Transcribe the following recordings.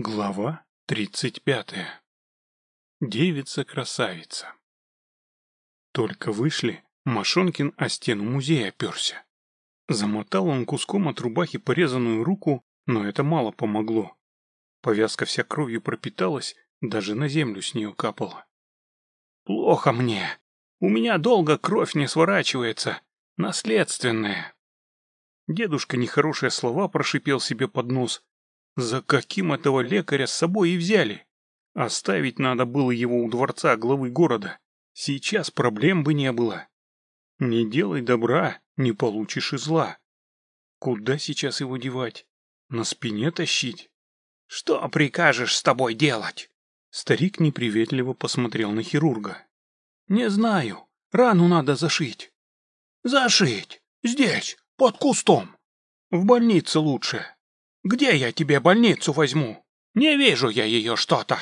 Глава тридцать пятая. Девица-красавица. Только вышли, Машонкин о стену музея оперся. Замотал он куском от рубахи порезанную руку, но это мало помогло. Повязка вся кровью пропиталась, даже на землю с нее капала. «Плохо мне. У меня долго кровь не сворачивается. Наследственная». Дедушка нехорошие слова прошипел себе под нос, за каким этого лекаря с собой и взяли? Оставить надо было его у дворца главы города. Сейчас проблем бы не было. Не делай добра, не получишь и зла. Куда сейчас его девать? На спине тащить? Что прикажешь с тобой делать? Старик неприветливо посмотрел на хирурга. Не знаю. Рану надо зашить. Зашить? Здесь, под кустом. В больнице лучше. Где я тебе больницу возьму? Не вижу я ее что-то.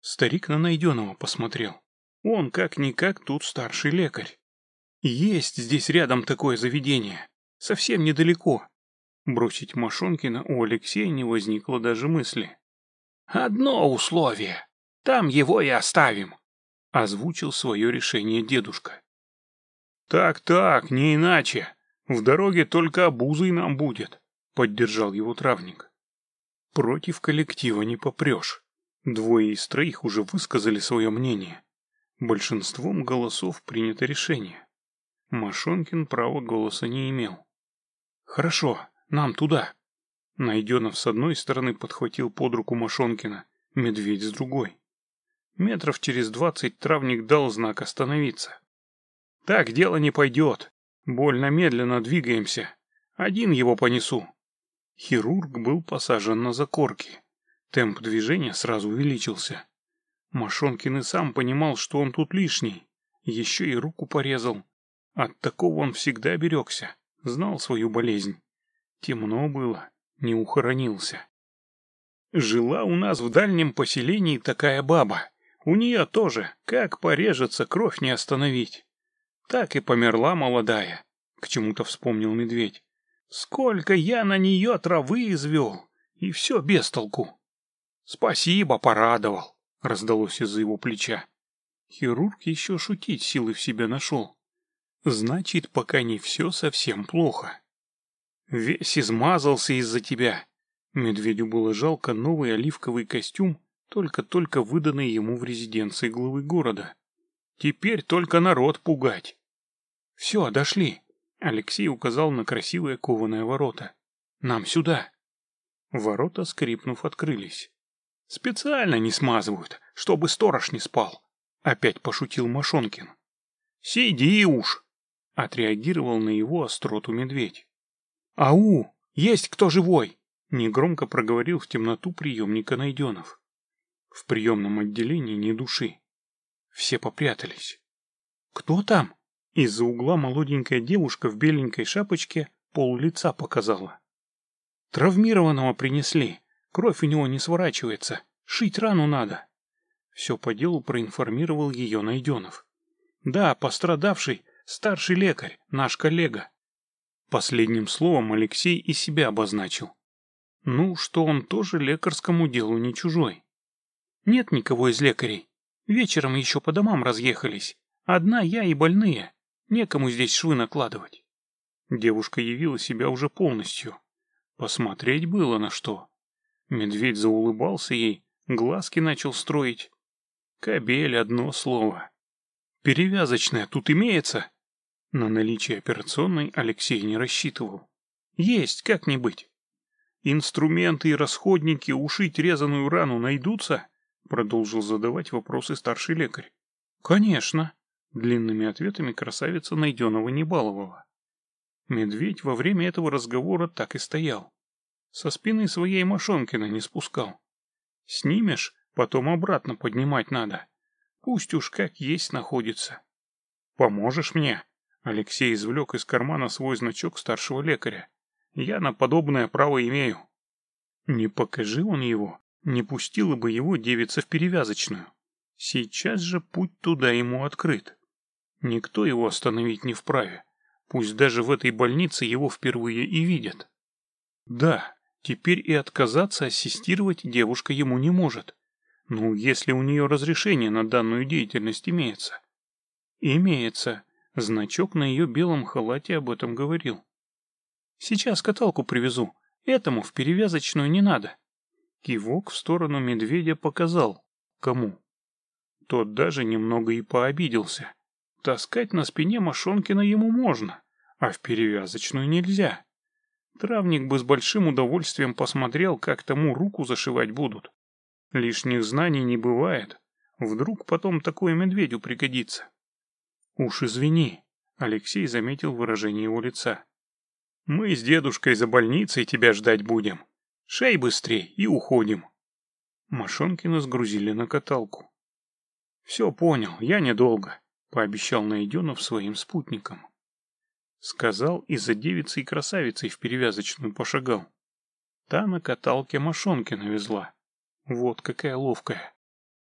Старик на найденного посмотрел. Он как-никак тут старший лекарь. Есть здесь рядом такое заведение. Совсем недалеко. Бросить Машонкина у Алексея не возникло даже мысли. «Одно условие. Там его и оставим», — озвучил свое решение дедушка. «Так-так, не иначе. В дороге только обузой нам будет», — поддержал его травник. «Против коллектива не попрешь. Двое из троих уже высказали свое мнение. Большинством голосов принято решение. Машонкин права голоса не имел. «Хорошо, нам туда». Найденов с одной стороны подхватил под руку Машонкина, медведь с другой. Метров через двадцать травник дал знак остановиться. «Так дело не пойдет. Больно медленно двигаемся. Один его понесу. Хирург был посажен на закорки. Темп движения сразу увеличился. Машонкин и сам понимал, что он тут лишний. Еще и руку порезал. От такого он всегда берегся. Знал свою болезнь. Темно было. Не ухоронился. Жила у нас в дальнем поселении такая баба. У нее тоже, как порежется, кровь не остановить. Так и померла молодая, к чему-то вспомнил медведь. Сколько я на нее травы извел, и все без толку. Спасибо, порадовал, раздалось из-за его плеча. Хирург еще шутить силы в себе нашел. Значит, пока не все совсем плохо. Весь измазался из-за тебя. Медведю было жалко новый оливковый костюм, только-только выданный ему в резиденции главы города. Теперь только народ пугать. Все, дошли. Алексей указал на красивые кованые ворота. «Нам сюда!» Ворота, скрипнув, открылись. «Специально не смазывают, чтобы сторож не спал!» Опять пошутил Машонкин. «Сиди уж!» Отреагировал на его остроту медведь. «Ау! Есть кто живой!» Негромко проговорил в темноту приемника Найденов. В приемном отделении ни души. Все попрятались. «Кто там?» Из-за угла молоденькая девушка в беленькой шапочке пол лица показала. Травмированного принесли. Кровь у него не сворачивается. Шить рану надо. Все по делу проинформировал ее Найденов. Да, пострадавший — старший лекарь, наш коллега. Последним словом Алексей и себя обозначил. Ну, что он тоже лекарскому делу не чужой. Нет никого из лекарей. Вечером еще по домам разъехались. Одна я и больные. Некому здесь швы накладывать. Девушка явила себя уже полностью. Посмотреть было на что. Медведь заулыбался ей, глазки начал строить. Кобель одно слово. Перевязочная тут имеется? На наличие операционной Алексей не рассчитывал. Есть, как не быть. Инструменты и расходники ушить резаную рану найдутся? Продолжил задавать вопросы старший лекарь. Конечно. Длинными ответами красавица найденного не баловала. Медведь во время этого разговора так и стоял. Со спины своей Машонкина не спускал. Снимешь, потом обратно поднимать надо. Пусть уж как есть находится. «Поможешь мне?» Алексей извлек из кармана свой значок старшего лекаря. «Я на подобное право имею». Не покажи он его, не пустила бы его девица в перевязочную. Сейчас же путь туда ему открыт. Никто его остановить не вправе. Пусть даже в этой больнице его впервые и видят. Да, Теперь и отказаться ассистировать девушка ему не может. Ну, если у нее разрешение на данную деятельность имеется. Имеется. Значок на ее белом халате об этом говорил. Сейчас каталку привезу. Этому в перевязочную не надо. Кивок в сторону медведя показал. Кому? Тот даже немного и пообиделся. Таскать на спине Машонкина ему можно, а в перевязочную нельзя. Травник бы с большим удовольствием посмотрел, как тому руку зашивать будут. Лишних знаний не бывает. Вдруг потом такое медведю пригодится. Уж извини, Алексей заметил выражение его лица. Мы с дедушкой за больницей тебя ждать будем. Шей быстрей и уходим. Машонкина сгрузили на каталку. Все понял, я недолго, пообещал Найденов своим спутникам. Сказал и за девицей красавицей в перевязочную пошагал. Та на каталке Машонкина везла. Вот какая ловкая.